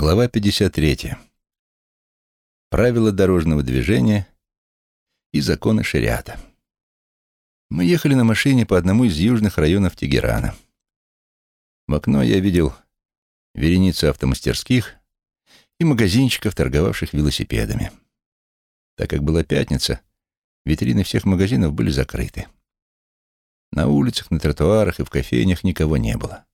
Глава 53. Правила дорожного движения и законы шариата. Мы ехали на машине по одному из южных районов Тегерана. В окно я видел вереницу автомастерских и магазинчиков, торговавших велосипедами. Так как была пятница, витрины всех магазинов были закрыты. На улицах, на тротуарах и в кофейнях никого не было.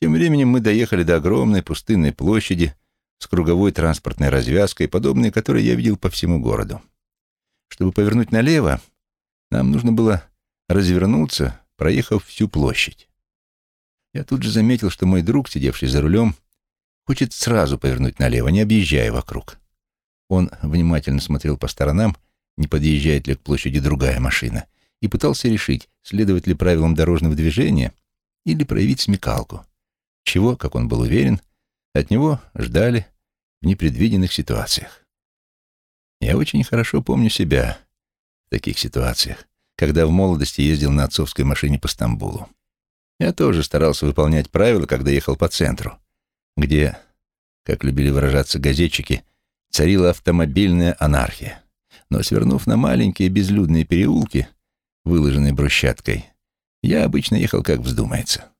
Тем временем мы доехали до огромной пустынной площади с круговой транспортной развязкой, подобной которой я видел по всему городу. Чтобы повернуть налево, нам нужно было развернуться, проехав всю площадь. Я тут же заметил, что мой друг, сидевший за рулем, хочет сразу повернуть налево, не объезжая вокруг. Он внимательно смотрел по сторонам, не подъезжает ли к площади другая машина, и пытался решить, следовать ли правилам дорожного движения или проявить смекалку чего, как он был уверен, от него ждали в непредвиденных ситуациях. Я очень хорошо помню себя в таких ситуациях, когда в молодости ездил на отцовской машине по Стамбулу. Я тоже старался выполнять правила, когда ехал по центру, где, как любили выражаться газетчики, царила автомобильная анархия. Но свернув на маленькие безлюдные переулки, выложенные брусчаткой, я обычно ехал как вздумается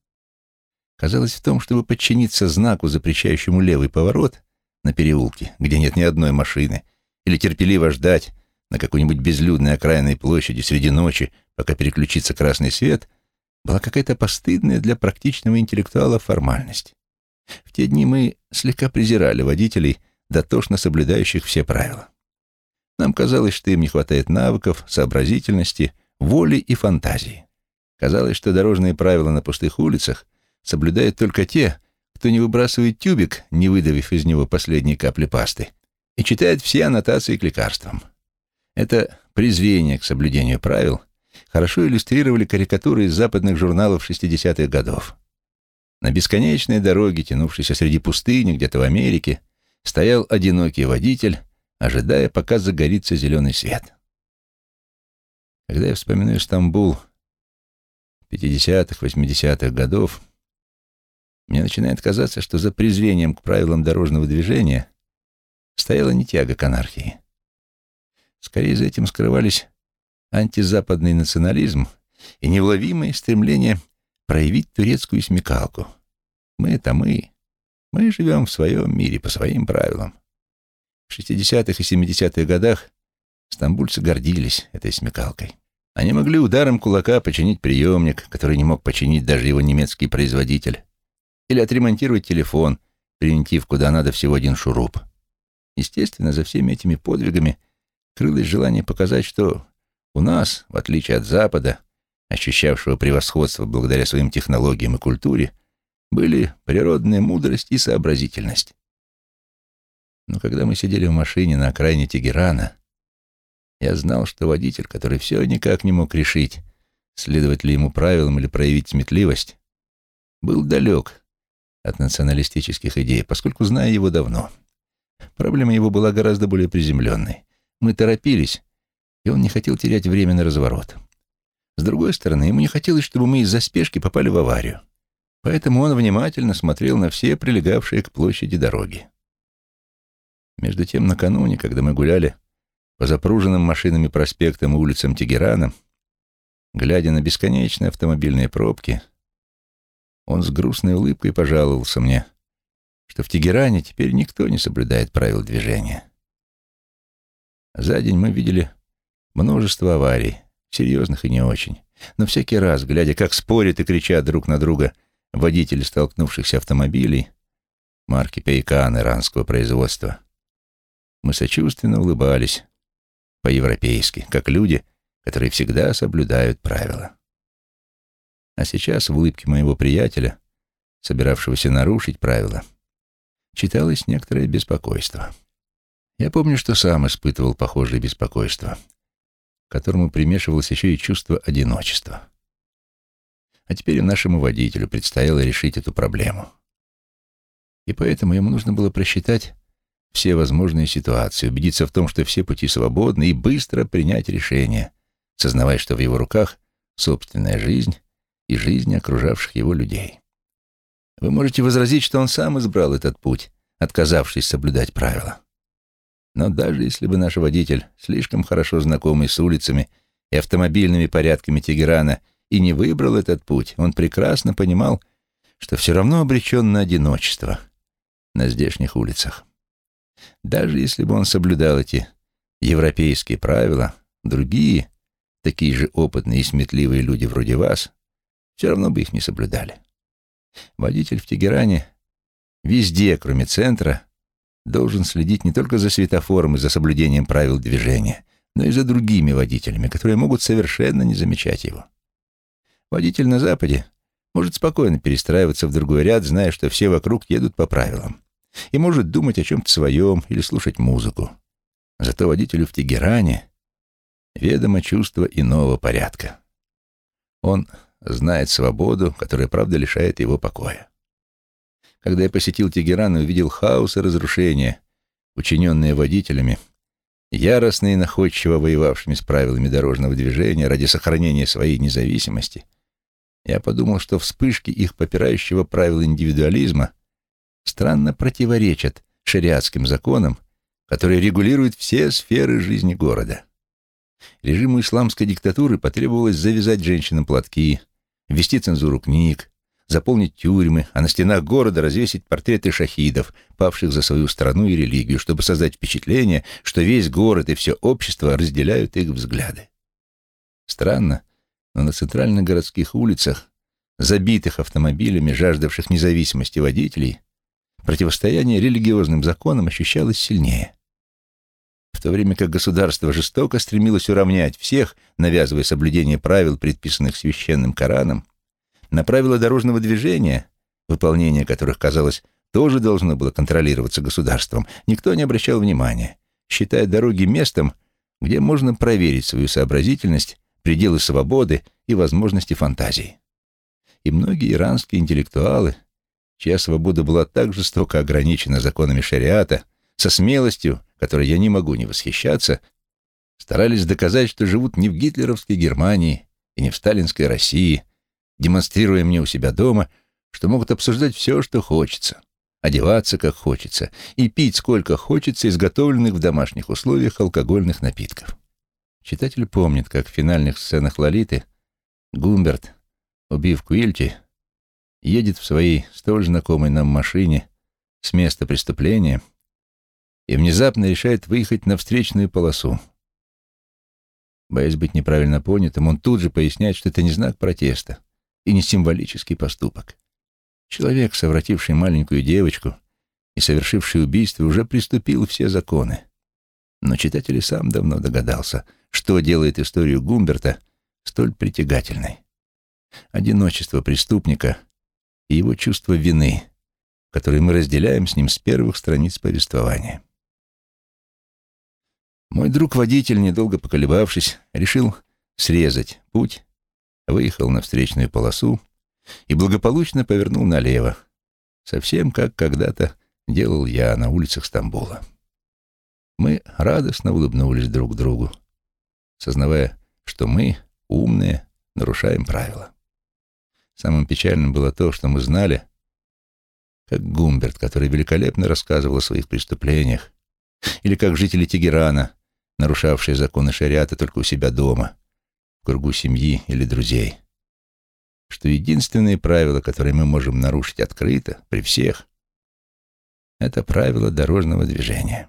казалось в том, чтобы подчиниться знаку, запрещающему левый поворот на переулке, где нет ни одной машины, или терпеливо ждать на какой-нибудь безлюдной окраинной площади среди ночи, пока переключится красный свет, была какая-то постыдная для практичного интеллектуала формальность. В те дни мы слегка презирали водителей, дотошно соблюдающих все правила. Нам казалось, что им не хватает навыков, сообразительности, воли и фантазии. Казалось, что дорожные правила на пустых улицах соблюдают только те, кто не выбрасывает тюбик, не выдавив из него последние капли пасты, и читает все аннотации к лекарствам. Это презрение к соблюдению правил хорошо иллюстрировали карикатуры из западных журналов 60-х годов. На бесконечной дороге, тянувшейся среди пустыни, где-то в Америке, стоял одинокий водитель, ожидая, пока загорится зеленый свет. Когда я вспоминаю Стамбул 50-х, 80-х годов, мне начинает казаться, что за презрением к правилам дорожного движения стояла не тяга к анархии. Скорее за этим скрывались антизападный национализм и невловимое стремление проявить турецкую смекалку. Мы — это мы. Мы живем в своем мире по своим правилам. В 60-х и 70-х годах стамбульцы гордились этой смекалкой. Они могли ударом кулака починить приемник, который не мог починить даже его немецкий производитель или отремонтировать телефон, привинтив куда надо всего один шуруп. Естественно, за всеми этими подвигами крылось желание показать, что у нас, в отличие от Запада, ощущавшего превосходство благодаря своим технологиям и культуре, были природная мудрость и сообразительность. Но когда мы сидели в машине на окраине Тегерана, я знал, что водитель, который все никак не мог решить, следовать ли ему правилам или проявить сметливость, был далек от националистических идей, поскольку знаю его давно. Проблема его была гораздо более приземленной. Мы торопились, и он не хотел терять время на разворот. С другой стороны, ему не хотелось, чтобы мы из-за спешки попали в аварию. Поэтому он внимательно смотрел на все прилегавшие к площади дороги. Между тем, накануне, когда мы гуляли по запруженным машинами проспектам и улицам Тегерана, глядя на бесконечные автомобильные пробки, он с грустной улыбкой пожаловался мне, что в Тегеране теперь никто не соблюдает правил движения. За день мы видели множество аварий, серьезных и не очень. Но всякий раз, глядя, как спорят и кричат друг на друга водители столкнувшихся автомобилей, марки Пейкан иранского производства, мы сочувственно улыбались по-европейски, как люди, которые всегда соблюдают правила. А сейчас в улыбке моего приятеля, собиравшегося нарушить правила, читалось некоторое беспокойство. Я помню, что сам испытывал похожее беспокойство, к которому примешивалось еще и чувство одиночества. А теперь нашему водителю предстояло решить эту проблему. И поэтому ему нужно было просчитать все возможные ситуации, убедиться в том, что все пути свободны, и быстро принять решение, сознавая, что в его руках собственная жизнь и жизни окружавших его людей. Вы можете возразить, что он сам избрал этот путь, отказавшись соблюдать правила. Но даже если бы наш водитель, слишком хорошо знакомый с улицами и автомобильными порядками Тегерана, и не выбрал этот путь, он прекрасно понимал, что все равно обречен на одиночество на здешних улицах. Даже если бы он соблюдал эти европейские правила, другие, такие же опытные и сметливые люди вроде вас, все равно бы их не соблюдали. Водитель в Тегеране везде, кроме центра, должен следить не только за светофором и за соблюдением правил движения, но и за другими водителями, которые могут совершенно не замечать его. Водитель на Западе может спокойно перестраиваться в другой ряд, зная, что все вокруг едут по правилам, и может думать о чем-то своем или слушать музыку. Зато водителю в Тегеране ведомо чувство иного порядка. Он знает свободу, которая, правда, лишает его покоя. Когда я посетил Тегеран и увидел хаос и разрушения, учиненные водителями, яростно и находчиво воевавшими с правилами дорожного движения ради сохранения своей независимости, я подумал, что вспышки их попирающего правил индивидуализма странно противоречат шариатским законам, которые регулируют все сферы жизни города. Режиму исламской диктатуры потребовалось завязать женщинам платки, ввести цензуру книг, заполнить тюрьмы, а на стенах города развесить портреты шахидов, павших за свою страну и религию, чтобы создать впечатление, что весь город и все общество разделяют их взгляды. Странно, но на центральных городских улицах, забитых автомобилями, жаждавших независимости водителей, противостояние религиозным законам ощущалось сильнее. В то время как государство жестоко стремилось уравнять всех, навязывая соблюдение правил, предписанных священным Кораном, на правила дорожного движения, выполнение которых, казалось, тоже должно было контролироваться государством, никто не обращал внимания, считая дороги местом, где можно проверить свою сообразительность, пределы свободы и возможности фантазии. И многие иранские интеллектуалы, чья свобода была так жестоко ограничена законами шариата, со смелостью, которой я не могу не восхищаться, старались доказать, что живут не в гитлеровской Германии и не в сталинской России, демонстрируя мне у себя дома, что могут обсуждать все, что хочется, одеваться как хочется и пить сколько хочется изготовленных в домашних условиях алкогольных напитков. Читатель помнит, как в финальных сценах Лолиты Гумберт, убив Куильти, едет в своей столь знакомой нам машине с места преступления и внезапно решает выехать на встречную полосу. Боясь быть неправильно понятым, он тут же поясняет, что это не знак протеста, и не символический поступок. Человек, совративший маленькую девочку и совершивший убийство, уже приступил все законы. Но читатель и сам давно догадался, что делает историю Гумберта столь притягательной. Одиночество преступника и его чувство вины, которое мы разделяем с ним с первых страниц повествования. Мой друг-водитель, недолго поколебавшись, решил срезать путь выехал на встречную полосу и благополучно повернул налево, совсем как когда-то делал я на улицах Стамбула. Мы радостно улыбнулись друг другу, сознавая, что мы, умные, нарушаем правила. Самым печальным было то, что мы знали, как Гумберт, который великолепно рассказывал о своих преступлениях, или как жители Тегерана, нарушавшие законы шариата только у себя дома, в кругу семьи или друзей. Что единственное правило, которое мы можем нарушить открыто, при всех, это правило дорожного движения.